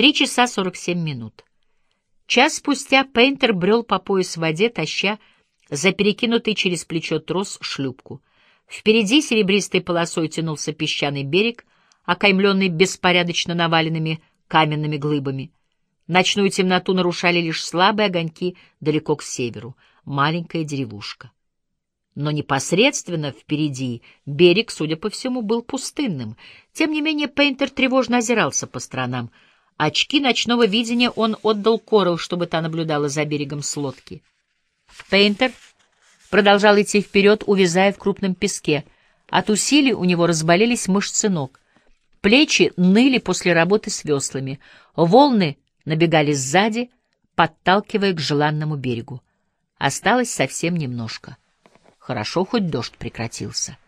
Три часа сорок семь минут. Час спустя Пейнтер брел по пояс в воде, таща за перекинутый через плечо трос шлюпку. Впереди серебристой полосой тянулся песчаный берег, окаймленный беспорядочно наваленными каменными глыбами. Ночную темноту нарушали лишь слабые огоньки далеко к северу, маленькая деревушка. Но непосредственно впереди берег, судя по всему, был пустынным. Тем не менее Пейнтер тревожно озирался по сторонам. Очки ночного видения он отдал Корал, чтобы та наблюдала за берегом с лодки. Пейнтер продолжал идти вперед, увязая в крупном песке. От усилий у него разболелись мышцы ног. Плечи ныли после работы с веслами. Волны набегали сзади, подталкивая к желанному берегу. Осталось совсем немножко. Хорошо, хоть дождь прекратился.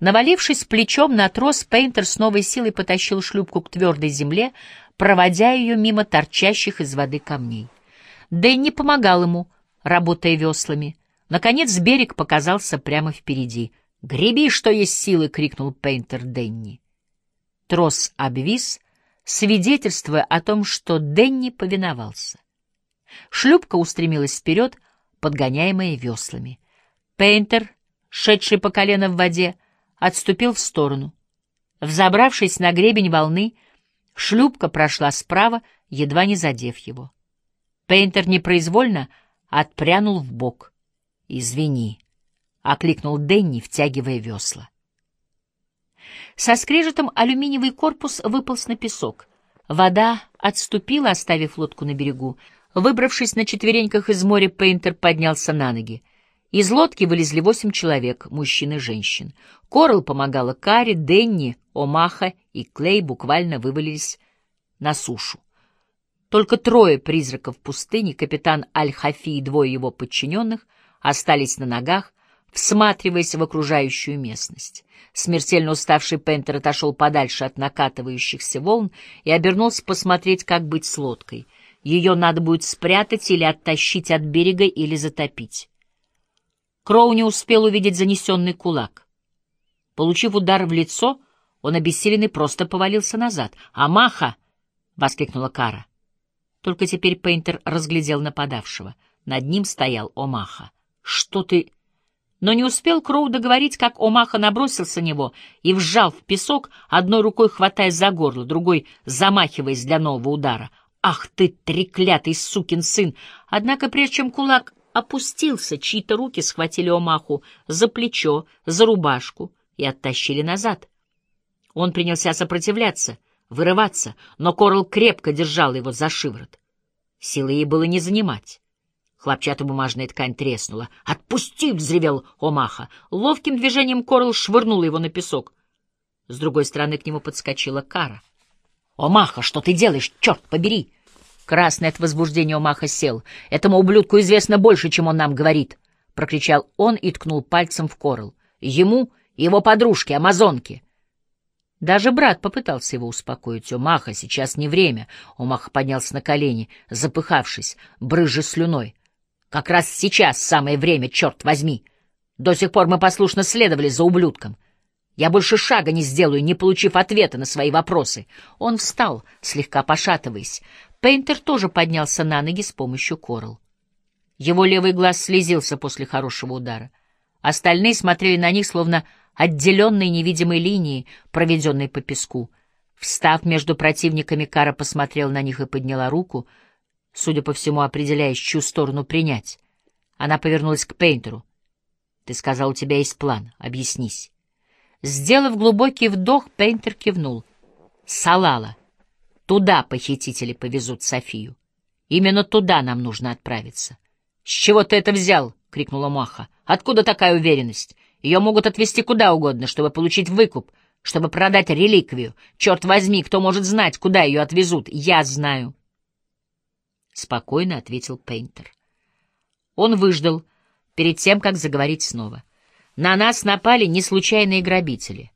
Навалившись плечом на трос, Пейнтер с новой силой потащил шлюпку к твердой земле, проводя ее мимо торчащих из воды камней. Дэнни помогал ему, работая веслами. Наконец берег показался прямо впереди. «Греби, что есть силы!» — крикнул Пейнтер Дэнни. Трос обвис, свидетельствуя о том, что Дэнни повиновался. Шлюпка устремилась вперед, подгоняемая веслами. Пейнтер, шедший по колено в воде, отступил в сторону. Взобравшись на гребень волны, шлюпка прошла справа, едва не задев его. Пейнтер непроизвольно отпрянул в бок. «Извини», — окликнул Денни, втягивая весла. Со скрежетом алюминиевый корпус выполз на песок. Вода отступила, оставив лодку на берегу. Выбравшись на четвереньках из моря, Пейнтер поднялся на ноги. Из лодки вылезли восемь человек, мужчин и женщин. Корл помогала Каре, Денни, Омаха и Клей буквально вывалились на сушу. Только трое призраков пустыни, капитан Аль-Хафи и двое его подчиненных, остались на ногах, всматриваясь в окружающую местность. Смертельно уставший Пентер отошел подальше от накатывающихся волн и обернулся посмотреть, как быть с лодкой. Ее надо будет спрятать или оттащить от берега, или затопить. Кроу не успел увидеть занесенный кулак. Получив удар в лицо, он обессиленный просто повалился назад. «Амаха!» — воскликнула Кара. Только теперь Пейнтер разглядел нападавшего. Над ним стоял Омаха. «Что ты...» Но не успел Кроу договорить, как Омаха набросился на него и вжал в песок, одной рукой хватая за горло, другой замахиваясь для нового удара. «Ах ты, треклятый сукин сын!» Однако, прежде чем кулак опустился, чьи-то руки схватили Омаху за плечо, за рубашку и оттащили назад. Он принялся сопротивляться, вырываться, но Корл крепко держал его за шиворот. Силы ей было не занимать. Хлопчатобумажная ткань треснула. «Отпусти!» — взревел Омаха. Ловким движением Корл швырнул его на песок. С другой стороны к нему подскочила Кара. «Омаха, что ты делаешь? Черт побери!» Красный от возбуждения Омаха сел. «Этому ублюдку известно больше, чем он нам говорит!» — прокричал он и ткнул пальцем в Корл. «Ему и его подружке, амазонке!» Даже брат попытался его успокоить. «Омаха, сейчас не время!» Омаха поднялся на колени, запыхавшись, брызжа слюной. Как раз сейчас самое время, черт возьми. До сих пор мы послушно следовали за ублюдком. Я больше шага не сделаю, не получив ответа на свои вопросы. Он встал, слегка пошатываясь. Пейнтер тоже поднялся на ноги с помощью корал. Его левый глаз слезился после хорошего удара. Остальные смотрели на них, словно отделенные невидимой линией, проведенной по песку. Встав между противниками, Кара посмотрел на них и подняла руку — судя по всему, определяясь, чью сторону принять. Она повернулась к Пейнтеру. «Ты сказал, у тебя есть план. Объяснись». Сделав глубокий вдох, Пейнтер кивнул. «Салала. Туда похитители повезут Софию. Именно туда нам нужно отправиться». «С чего ты это взял?» — крикнула Маха. «Откуда такая уверенность? Ее могут отвезти куда угодно, чтобы получить выкуп, чтобы продать реликвию. Черт возьми, кто может знать, куда ее отвезут? Я знаю». — спокойно ответил Пейнтер. Он выждал перед тем, как заговорить снова. «На нас напали не случайные грабители.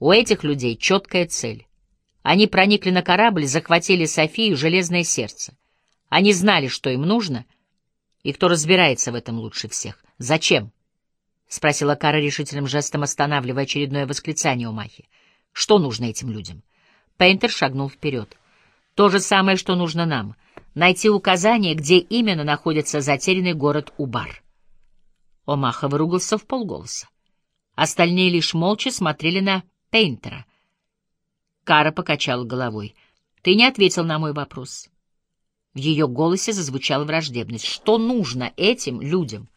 У этих людей четкая цель. Они проникли на корабль, захватили Софию Железное Сердце. Они знали, что им нужно, и кто разбирается в этом лучше всех. Зачем?» — спросила Кара решительным жестом, останавливая очередное восклицание у Махи. «Что нужно этим людям?» Пейнтер шагнул вперед. То же самое, что нужно нам — найти указание, где именно находится затерянный город Убар. Омаха выругался в полголоса. Остальные лишь молча смотрели на Пейнтера. Кара покачала головой. «Ты не ответил на мой вопрос». В ее голосе зазвучала враждебность. «Что нужно этим людям?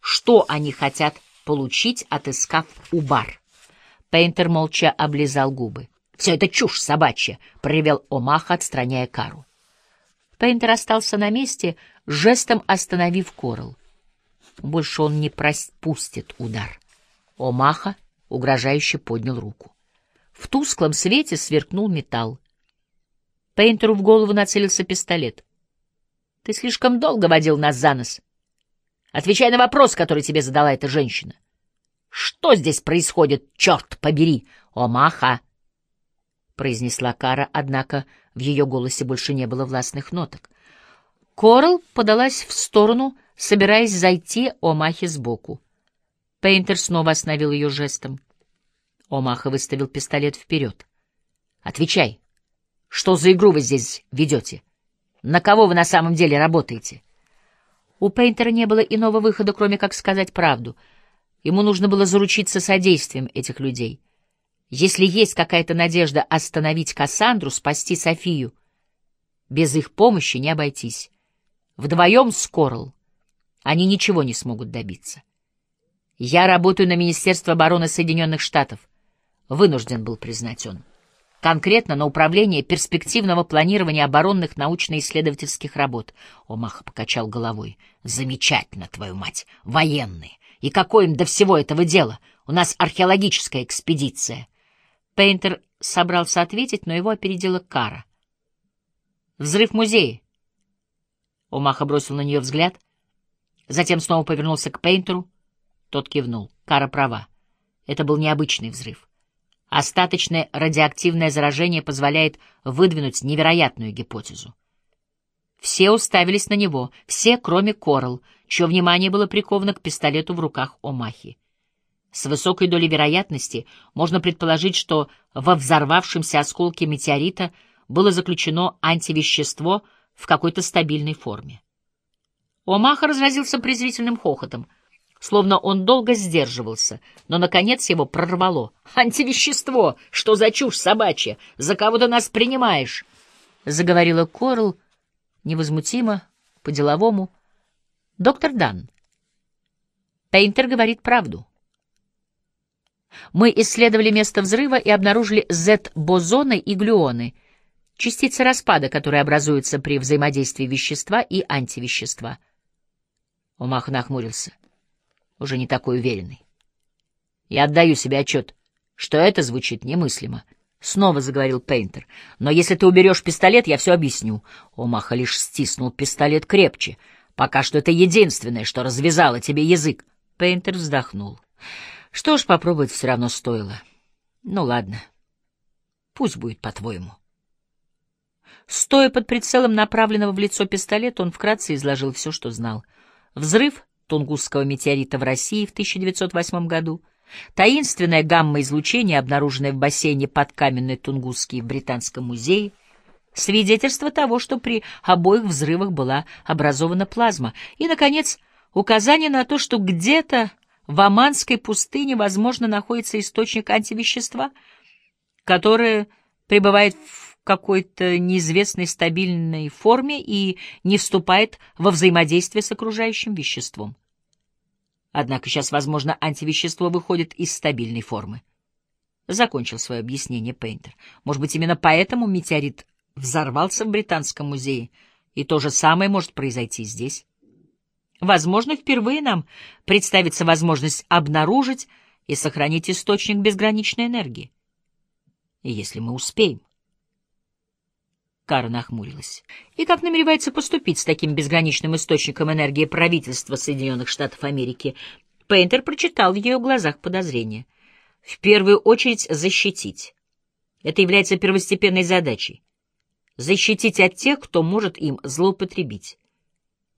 Что они хотят получить, отыскав Убар?» Пейнтер молча облизал губы. «Все это чушь собачья!» — проревел Омаха, отстраняя Кару. Пейнтер остался на месте, жестом остановив Корал. Больше он не пропустит удар. Омаха угрожающе поднял руку. В тусклом свете сверкнул металл. Пейнтеру в голову нацелился пистолет. — Ты слишком долго водил нас за нос. Отвечай на вопрос, который тебе задала эта женщина. Что здесь происходит, черт побери? Омаха! — произнесла Кара, однако в ее голосе больше не было властных ноток. Корал подалась в сторону, собираясь зайти Омахе сбоку. Пейнтер снова остановил ее жестом. Омаха выставил пистолет вперед. «Отвечай. Что за игру вы здесь ведете? На кого вы на самом деле работаете?» У Пейнтера не было иного выхода, кроме как сказать правду. Ему нужно было заручиться содействием этих людей. Если есть какая-то надежда остановить Кассандру, спасти Софию, без их помощи не обойтись. Вдвоем с Корл они ничего не смогут добиться. Я работаю на Министерство обороны Соединенных Штатов. Вынужден был признать он. Конкретно на управление перспективного планирования оборонных научно-исследовательских работ. Омаха покачал головой. Замечательно, твою мать. Военные. И какое им до всего этого дела? У нас археологическая экспедиция. Пейнтер собрался ответить, но его опередила Кара. Взрыв музея. Омаха бросил на нее взгляд, затем снова повернулся к Пейнтеру. Тот кивнул. Кара права. Это был необычный взрыв. Остаточное радиоактивное заражение позволяет выдвинуть невероятную гипотезу. Все уставились на него, все, кроме Корл, чье внимание было приковано к пистолету в руках Омахи. С высокой долей вероятности можно предположить, что во взорвавшемся осколке метеорита было заключено антивещество в какой-то стабильной форме. Омаха разразился презрительным хохотом — словно он долго сдерживался, но, наконец, его прорвало. «Антивещество! Что за чушь собачья? За кого ты нас принимаешь?» — заговорила Корл невозмутимо, по-деловому. «Доктор Дан, Пейнтер говорит правду. Мы исследовали место взрыва и обнаружили Z-бозоны и глюоны, частицы распада, которые образуются при взаимодействии вещества и антивещества». Омах нахмурился. — уже не такой уверенный. Я отдаю себе отчет, что это звучит немыслимо. Снова заговорил Пейнтер. Но если ты уберешь пистолет, я все объясню. Омаха лишь стиснул пистолет крепче. Пока что это единственное, что развязало тебе язык. Пейнтер вздохнул. Что ж, попробовать все равно стоило. Ну ладно. Пусть будет по-твоему. Стоя под прицелом направленного в лицо пистолета, он вкратце изложил все, что знал. Взрыв Тунгусского метеорита в России в 1908 году, таинственное гамма-излучение, обнаруженное в бассейне под каменной Тунгусский в Британском музее, свидетельство того, что при обоих взрывах была образована плазма, и, наконец, указание на то, что где-то в Аманской пустыне, возможно, находится источник антивещества, которое пребывает в какой-то неизвестной стабильной форме и не вступает во взаимодействие с окружающим веществом. Однако сейчас, возможно, антивещество выходит из стабильной формы. Закончил свое объяснение Пейнтер. Может быть, именно поэтому метеорит взорвался в Британском музее, и то же самое может произойти здесь. Возможно, впервые нам представится возможность обнаружить и сохранить источник безграничной энергии. Если мы успеем. Кара нахмурилась. И как намеревается поступить с таким безграничным источником энергии правительства Соединенных Штатов Америки? Пейнтер прочитал в ее глазах подозрение. В первую очередь защитить. Это является первостепенной задачей. Защитить от тех, кто может им злоупотребить.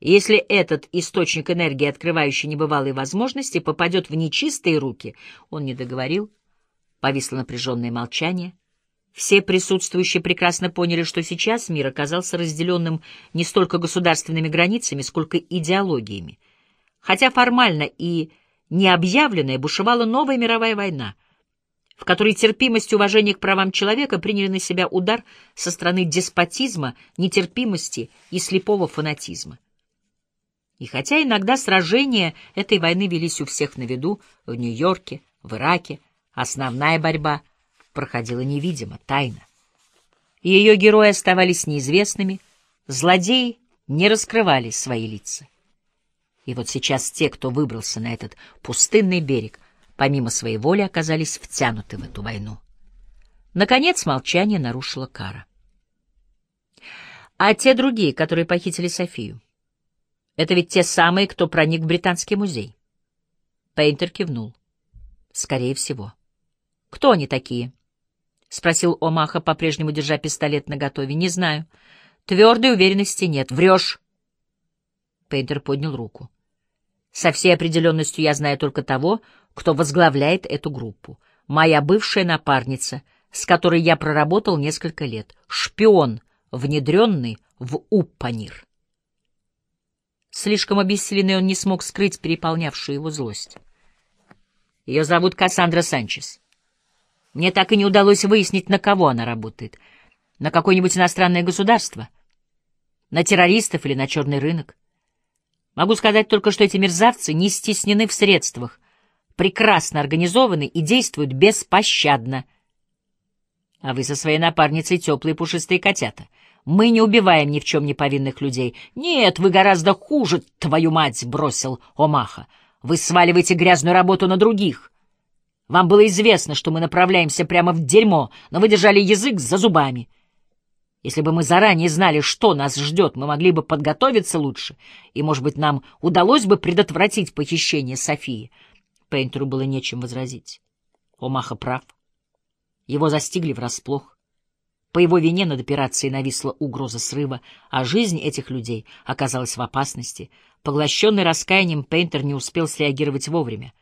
Если этот источник энергии, открывающий небывалые возможности, попадет в нечистые руки, он не договорил, повисло напряженное молчание — Все присутствующие прекрасно поняли, что сейчас мир оказался разделенным не столько государственными границами, сколько идеологиями. Хотя формально и необъявленная бушевала новая мировая война, в которой терпимость и уважение к правам человека приняли на себя удар со стороны деспотизма, нетерпимости и слепого фанатизма. И хотя иногда сражения этой войны велись у всех на виду, в Нью-Йорке, в Ираке, основная борьба проходила невидимо, тайно. Ее герои оставались неизвестными, злодеи не раскрывали свои лица. И вот сейчас те, кто выбрался на этот пустынный берег, помимо своей воли оказались втянуты в эту войну. Наконец молчание нарушила Кара. А те другие, которые похитили Софию? Это ведь те самые, кто проник в Британский музей. Пейнтер кивнул. Скорее всего. Кто они такие? — спросил Омаха, по-прежнему держа пистолет наготове. — Не знаю. Твердой уверенности нет. Врешь. Пейнтер поднял руку. Со всей определенностью я знаю только того, кто возглавляет эту группу. Моя бывшая напарница, с которой я проработал несколько лет. Шпион, внедренный в Уппанир. Слишком обессиленный он не смог скрыть переполнявшую его злость. Ее зовут Кассандра Санчес. Мне так и не удалось выяснить, на кого она работает. На какое-нибудь иностранное государство? На террористов или на черный рынок? Могу сказать только, что эти мерзавцы не стеснены в средствах, прекрасно организованы и действуют беспощадно. А вы со своей напарницей теплые пушистые котята — мы не убиваем ни в чем не повинных людей. Нет, вы гораздо хуже, твою мать, — бросил Омаха. Вы сваливаете грязную работу на других. Вам было известно, что мы направляемся прямо в дерьмо, но вы держали язык за зубами. Если бы мы заранее знали, что нас ждет, мы могли бы подготовиться лучше, и, может быть, нам удалось бы предотвратить похищение Софии. Пейнтеру было нечем возразить. Омаха прав. Его застигли врасплох. По его вине над операцией нависла угроза срыва, а жизнь этих людей оказалась в опасности. Поглощенный раскаянием, Пейнтер не успел среагировать вовремя.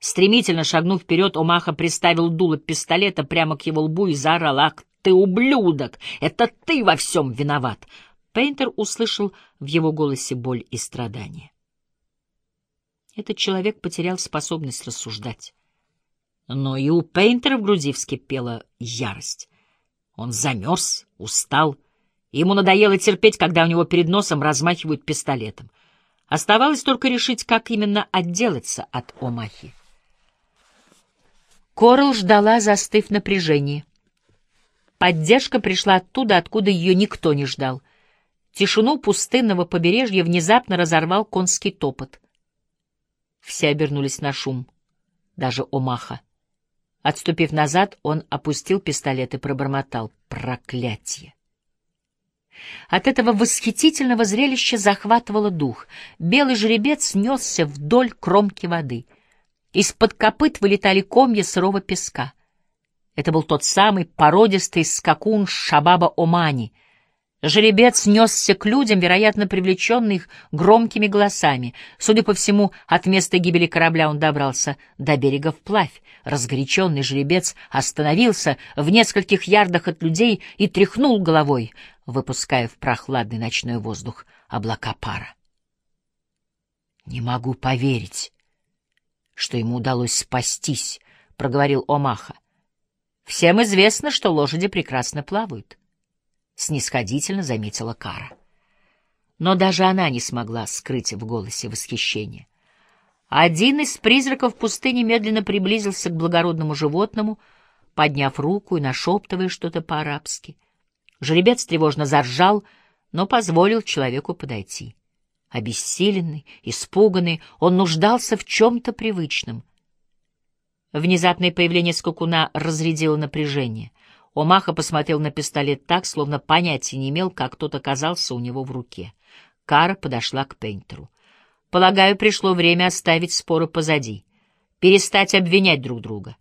Стремительно шагнув вперед, Омаха приставил дуло пистолета прямо к его лбу и заорал «Ах ты, ублюдок! Это ты во всем виноват!» Пейнтер услышал в его голосе боль и страдания. Этот человек потерял способность рассуждать. Но и у Пейнтера в груди вскипела ярость. Он замерз, устал. Ему надоело терпеть, когда у него перед носом размахивают пистолетом. Оставалось только решить, как именно отделаться от Омахи. Корл ждала, застыв в напряжении. Поддержка пришла оттуда, откуда ее никто не ждал. Тишину пустынного побережья внезапно разорвал конский топот. Все обернулись на шум, даже Омаха. Отступив назад, он опустил пистолет и пробормотал «Проклятие!». От этого восхитительного зрелища захватывало дух. Белый жеребец несся вдоль кромки воды. Из-под копыт вылетали комья сырого песка. Это был тот самый породистый скакун Шабаба Омани — Жеребец несся к людям, вероятно, привлеченный их громкими голосами. Судя по всему, от места гибели корабля он добрался до берега вплавь. Разгоряченный жеребец остановился в нескольких ярдах от людей и тряхнул головой, выпуская в прохладный ночной воздух облака пара. «Не могу поверить, что ему удалось спастись», — проговорил Омаха. «Всем известно, что лошади прекрасно плавают» снисходительно заметила Кара. Но даже она не смогла скрыть в голосе восхищение. Один из призраков пустыни медленно приблизился к благородному животному, подняв руку и нашептывая что-то по-арабски. Жеребец тревожно заржал, но позволил человеку подойти. Обессиленный, испуганный, он нуждался в чем-то привычном. Внезапное появление скакуна разрядило напряжение. Омаха посмотрел на пистолет так, словно понятия не имел, как тот оказался у него в руке. Кара подошла к Пейнтеру. «Полагаю, пришло время оставить споры позади, перестать обвинять друг друга.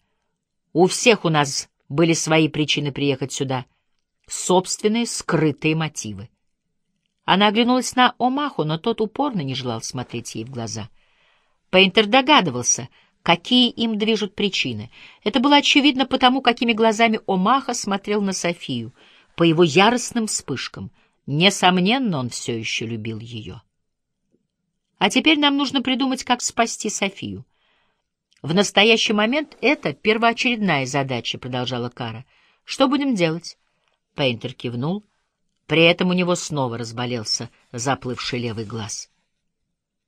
У всех у нас были свои причины приехать сюда, собственные скрытые мотивы». Она оглянулась на Омаху, но тот упорно не желал смотреть ей в глаза. Пейнтер догадывался — какие им движут причины. Это было очевидно потому, какими глазами Омаха смотрел на Софию, по его яростным вспышкам. Несомненно, он все еще любил ее. А теперь нам нужно придумать, как спасти Софию. В настоящий момент это первоочередная задача, продолжала Кара. Что будем делать? Пейнтер кивнул. При этом у него снова разболелся заплывший левый глаз.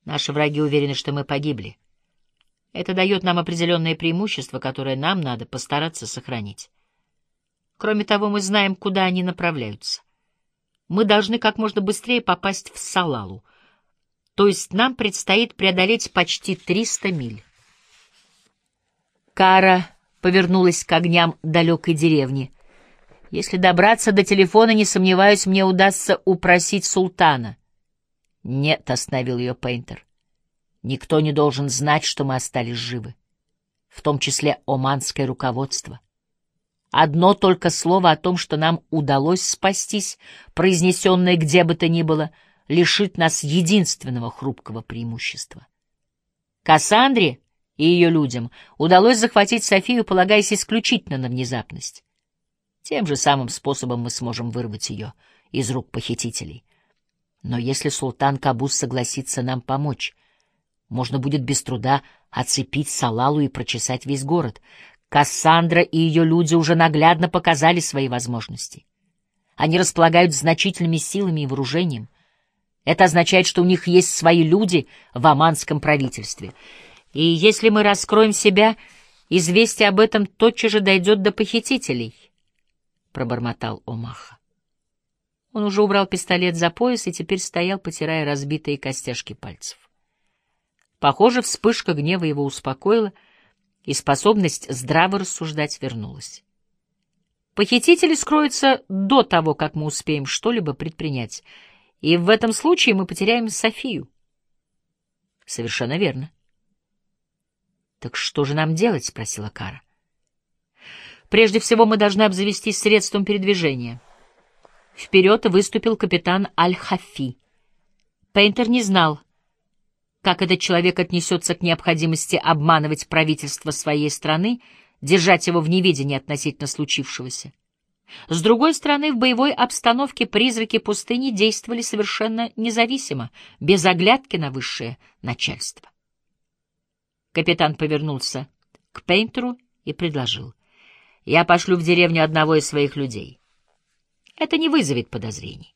Наши враги уверены, что мы погибли. Это дает нам определенное преимущество, которое нам надо постараться сохранить. Кроме того, мы знаем, куда они направляются. Мы должны как можно быстрее попасть в Салалу, то есть нам предстоит преодолеть почти 300 миль. Кара повернулась к огням далекой деревни. Если добраться до телефона, не сомневаюсь, мне удастся упросить султана. Нет, остановил ее Пейнтер. Никто не должен знать, что мы остались живы, в том числе оманское руководство. Одно только слово о том, что нам удалось спастись, произнесенное где бы то ни было, лишит нас единственного хрупкого преимущества. Кассандре и ее людям удалось захватить Софию, полагаясь исключительно на внезапность. Тем же самым способом мы сможем вырвать ее из рук похитителей. Но если султан Кабус согласится нам помочь, можно будет без труда оцепить Салалу и прочесать весь город. Кассандра и ее люди уже наглядно показали свои возможности. Они располагают значительными силами и вооружением. Это означает, что у них есть свои люди в оманском правительстве — и если мы раскроем себя, известие об этом тотчас же дойдет до похитителей, — пробормотал Омаха. Он уже убрал пистолет за пояс и теперь стоял, потирая разбитые костяшки пальцев. Похоже, вспышка гнева его успокоила, и способность здраво рассуждать вернулась. Похитители скроются до того, как мы успеем что-либо предпринять, и в этом случае мы потеряем Софию. Совершенно верно. «Так что же нам делать?» — спросила Кара. «Прежде всего мы должны обзавестись средством передвижения». Вперед выступил капитан Аль-Хафи. Пейнтер не знал, как этот человек отнесется к необходимости обманывать правительство своей страны, держать его в неведении относительно случившегося. С другой стороны, в боевой обстановке призраки пустыни действовали совершенно независимо, без оглядки на высшее начальство. Капитан повернулся к Пейнтеру и предложил. «Я пошлю в деревню одного из своих людей. Это не вызовет подозрений».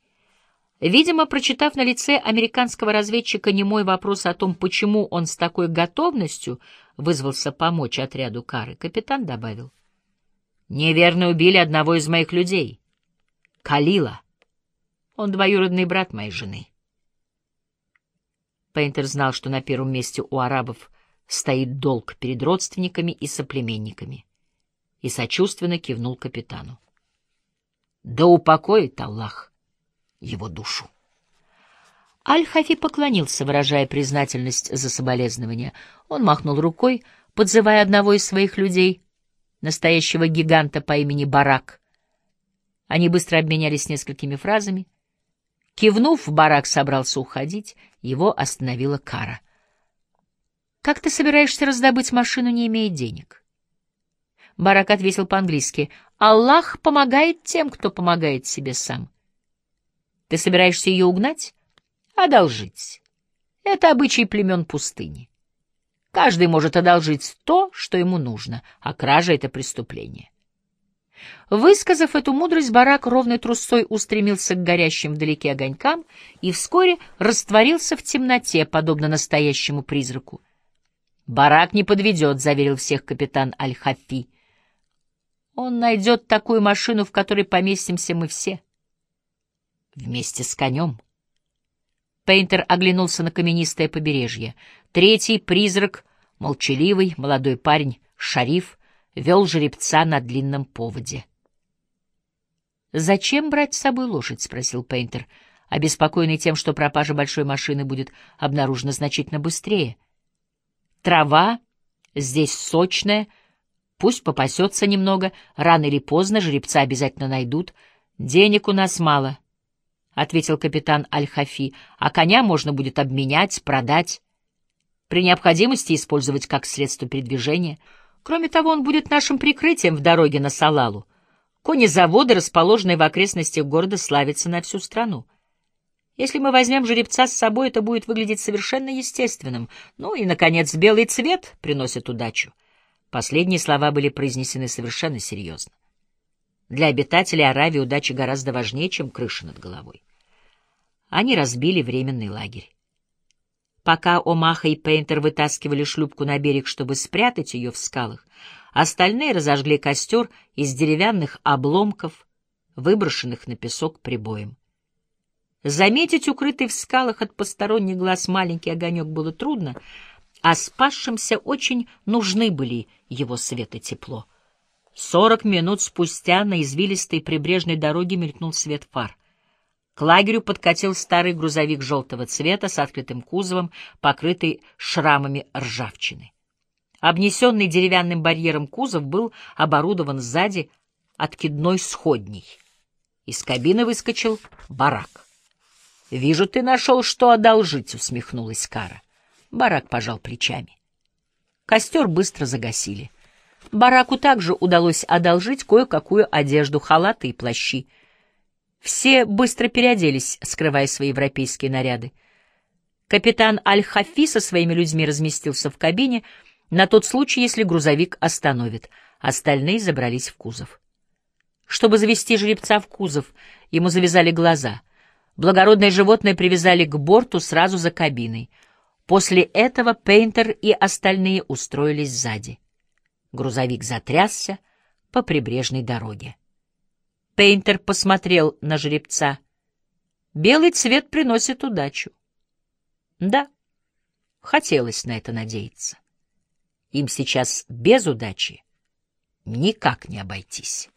Видимо, прочитав на лице американского разведчика немой вопрос о том, почему он с такой готовностью вызвался помочь отряду Кары, капитан добавил. «Неверно убили одного из моих людей. Калила. Он двоюродный брат моей жены». Пейнтер знал, что на первом месте у арабов стоит долг перед родственниками и соплеменниками. И сочувственно кивнул капитану. Да упокоит Аллах его душу. Аль-Хафи поклонился, выражая признательность за соболезнования. Он махнул рукой, подзывая одного из своих людей, настоящего гиганта по имени Барак. Они быстро обменялись несколькими фразами. Кивнув, Барак собрался уходить, его остановила Кара. Как ты собираешься раздобыть машину, не имея денег? Барак ответил по-английски. Аллах помогает тем, кто помогает себе сам. Ты собираешься ее угнать? Одолжить. Это обычай племен пустыни. Каждый может одолжить то, что ему нужно, а кража — это преступление. Высказав эту мудрость, барак ровной трусцой устремился к горящим вдалеке огонькам и вскоре растворился в темноте, подобно настоящему призраку. «Барак не подведет», — заверил всех капитан Аль-Хафи. «Он найдет такую машину, в которой поместимся мы все. Вместе с конем». Пейнтер оглянулся на каменистое побережье. Третий призрак, молчаливый, молодой парень, шариф, вел жеребца на длинном поводе. «Зачем брать с собой лошадь?» — спросил Пейнтер, обеспокоенный тем, что пропажа большой машины будет обнаружена значительно быстрее — Трава здесь сочная, пусть попасется немного, рано или поздно жеребца обязательно найдут. Денег у нас мало, — ответил капитан Аль-Хафи, — а коня можно будет обменять, продать. при необходимости использовать как средство передвижения. Кроме того, он будет нашим прикрытием в дороге на Салалу. Конезаводы, расположенные в окрестностях города, славятся на всю страну. Если мы возьмем жеребца с собой, это будет выглядеть совершенно естественным. Ну и, наконец, белый цвет приносит удачу. Последние слова были произнесены совершенно серьезно. Для обитателей Аравии удача гораздо важнее, чем крыша над головой. Они разбили временный лагерь. Пока Омаха и Пейнтер вытаскивали шлюпку на берег, чтобы спрятать ее в скалах, остальные разожгли костер из деревянных обломков, выброшенных на песок прибоем. Заметить укрытый в скалах от посторонних глаз маленький огонек было трудно, а спасшимся очень нужны были его свет и тепло. Сорок минут спустя на извилистой прибрежной дороге мелькнул свет фар. К лагерю подкатил старый грузовик желтого цвета с открытым кузовом, покрытый шрамами ржавчины. Обнесенный деревянным барьером кузов был оборудован сзади откидной сходней. Из кабины выскочил барак. — Вижу, ты нашел, что одолжить, — усмехнулась Кара. Барак пожал плечами. Костер быстро загасили. Бараку также удалось одолжить кое-какую одежду, халаты и плащи — все быстро переоделись, скрывая свои европейские наряды. Капитан Аль-Хафи со своими людьми разместился в кабине на тот случай, если грузовик остановит. Остальные забрались в кузов. Чтобы завести жеребца в кузов, ему завязали глаза. Благородное животное привязали к борту сразу за кабиной. После этого Пейнтер и остальные устроились сзади. Грузовик затрясся по прибрежной дороге. Пейнтер посмотрел на жеребца. Белый цвет приносит удачу. Да, хотелось на это надеяться. Им сейчас без удачи никак не обойтись.